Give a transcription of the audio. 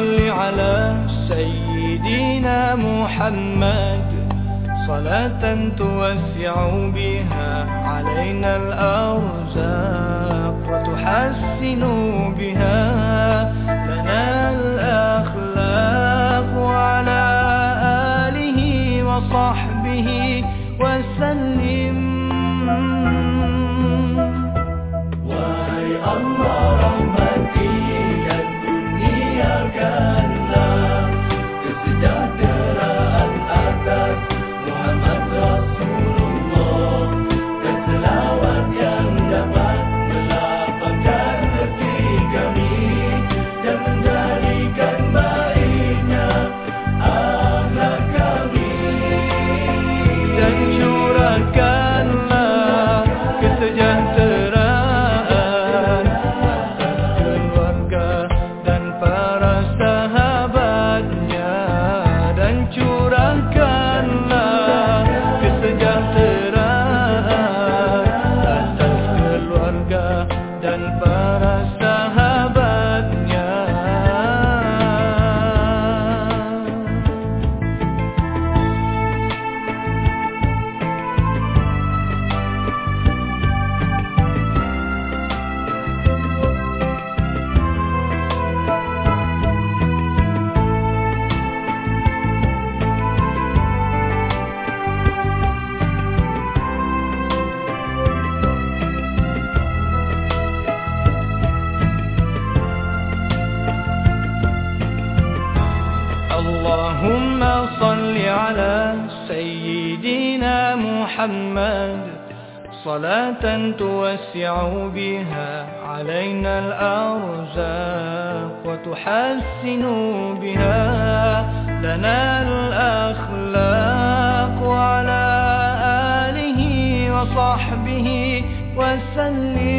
صل على سيدنا محمد. صلاة توسع بها علينا الأرزاق وتحسن بها لنا الأخلاق وعلى آله وصحبه dan perasaan اللهم صل على سيدنا محمد. صلاة توسع بها علينا الأرزاق وتحسن بها لنا الأخلاق وعلى آله وصحبه وسلم.